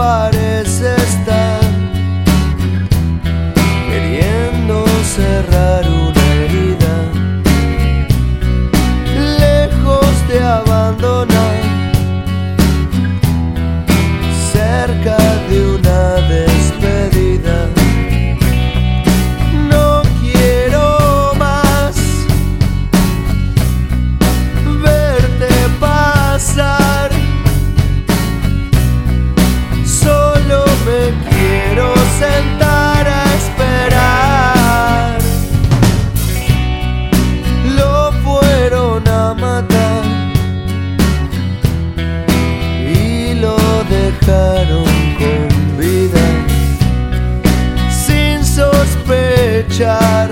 but sospechar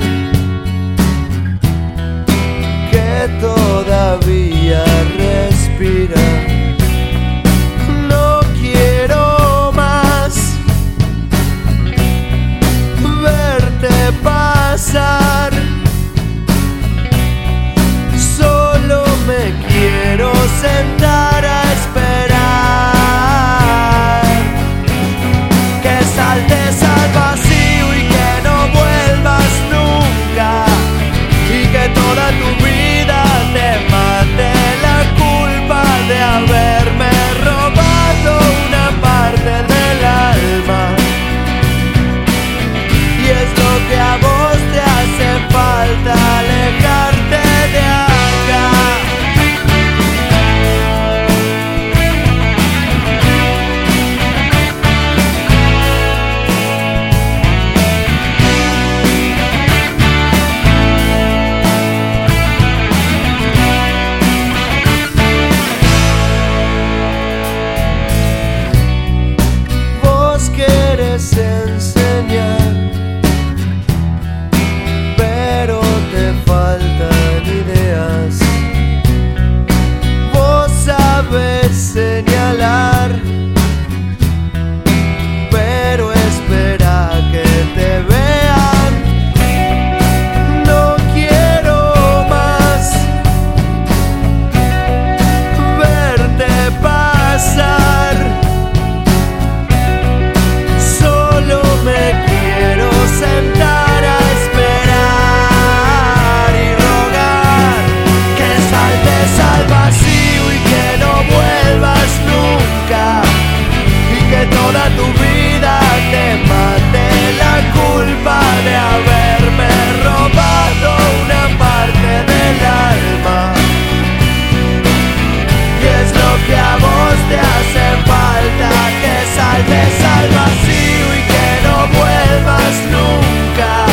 vuelvas nunca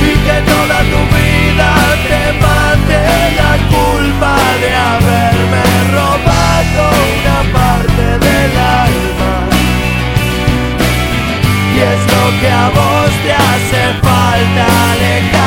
y que toda tu vida te mate la culpa de haberme robado una parte del alma. Y es lo que a vos te hace falta alejar.